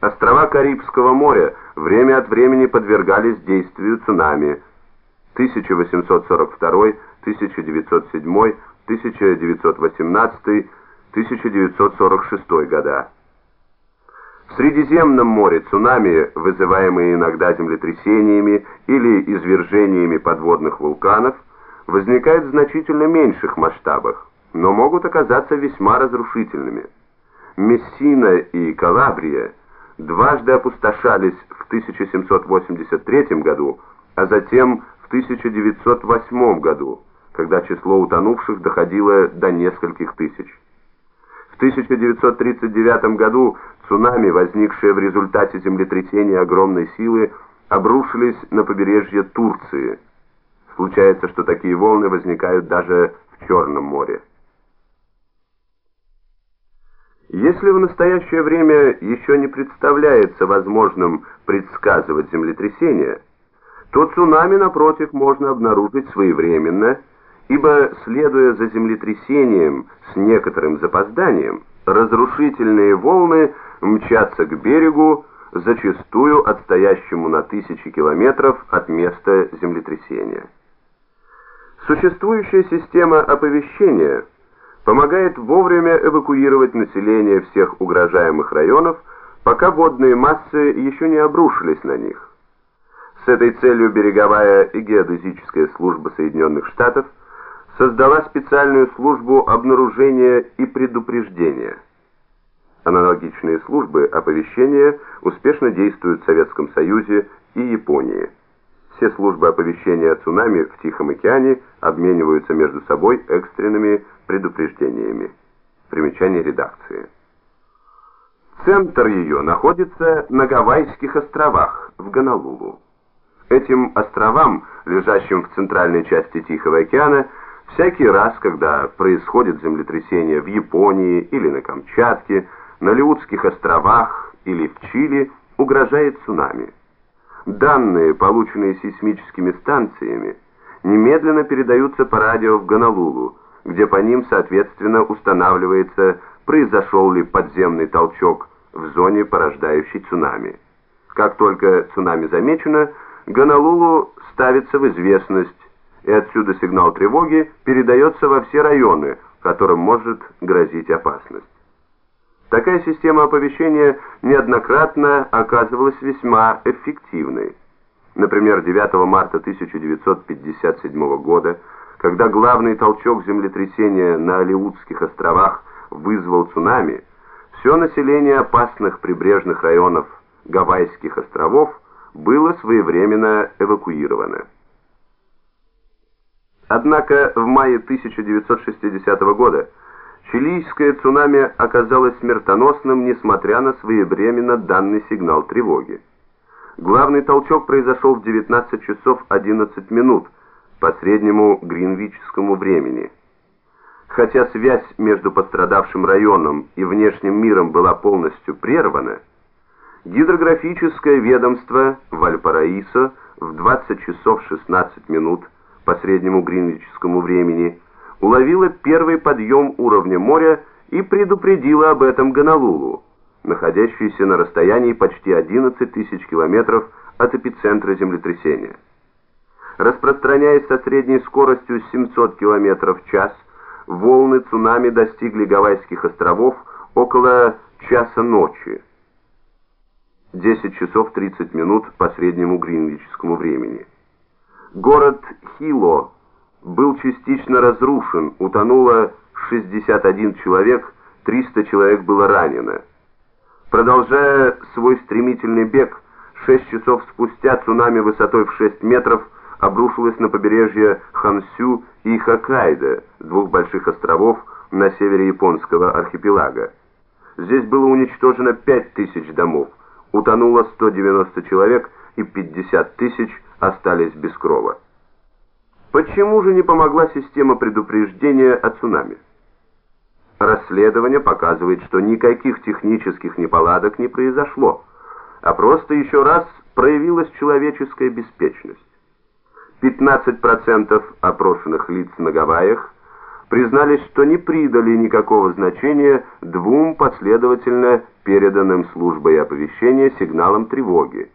Острова Карибского моря время от времени подвергались действию цунами. 1842, 1907, 1918, 1946 года. В Средиземном море цунами, вызываемые иногда землетрясениями или извержениями подводных вулканов, возникают в значительно меньших масштабах, но могут оказаться весьма разрушительными. Мессина и Калабрия дважды опустошались в 1783 году, а затем в 1908 году, когда число утонувших доходило до нескольких тысяч. В 1939 году цунами, возникшие в результате землетрясения огромной силы, обрушились на побережье Турции. Случается, что такие волны возникают даже в Черном море. Если в настоящее время еще не представляется возможным предсказывать землетрясения, то цунами, напротив, можно обнаружить своевременно, ибо, следуя за землетрясением с некоторым запозданием, разрушительные волны мчатся к берегу, зачастую отстоящему на тысячи километров от места землетрясения. Существующая система оповещения – помогает вовремя эвакуировать население всех угрожаемых районов, пока водные массы еще не обрушились на них. С этой целью береговая и геодезическая служба Соединенных Штатов создала специальную службу обнаружения и предупреждения. Аналогичные службы оповещения успешно действуют в Советском Союзе и Японии. Все службы оповещения о цунами в Тихом океане обмениваются между собой экстренными предупреждениями. Примечание редакции. Центр ее находится на Гавайских островах, в Гонолулу. Этим островам, лежащим в центральной части Тихого океана, всякий раз, когда происходит землетрясение в Японии или на Камчатке, на Леутских островах или в Чили, угрожает цунами. Данные, полученные сейсмическими станциями, немедленно передаются по радио в Гонолулу, где по ним, соответственно, устанавливается, произошел ли подземный толчок в зоне, порождающей цунами. Как только цунами замечено, Гонолулу ставится в известность, и отсюда сигнал тревоги передается во все районы, которым может грозить опасность. Такая система оповещения неоднократно оказывалась весьма эффективной. Например, 9 марта 1957 года, когда главный толчок землетрясения на Алиутских островах вызвал цунами, все население опасных прибрежных районов Гавайских островов было своевременно эвакуировано. Однако в мае 1960 года Чилийское цунами оказалось смертоносным, несмотря на своевременно данный сигнал тревоги. Главный толчок произошел в 19 часов 11 минут по среднему гринвичскому времени. Хотя связь между пострадавшим районом и внешним миром была полностью прервана, гидрографическое ведомство Вальпараисо в 20 часов 16 минут по среднему гринвичскому времени уловила первый подъем уровня моря и предупредила об этом Гонолулу, находящуюся на расстоянии почти 11 тысяч километров от эпицентра землетрясения. Распространяясь со средней скоростью 700 километров в час, волны цунами достигли Гавайских островов около часа ночи. 10 часов 30 минут по среднему гринвичскому времени. Город Хило был частично разрушен, утонуло 61 человек, 300 человек было ранено. Продолжая свой стремительный бег, 6 часов спустя цунами высотой в 6 метров обрушилось на побережье Хансю и Хоккайдо, двух больших островов на севере японского архипелага. Здесь было уничтожено 5000 домов, утонуло 190 человек и 50 тысяч остались без крова. Почему же не помогла система предупреждения о цунами? Расследование показывает, что никаких технических неполадок не произошло, а просто еще раз проявилась человеческая беспечность. 15% опрошенных лиц на Гавайях признались, что не придали никакого значения двум последовательно переданным службой оповещения сигналом тревоги.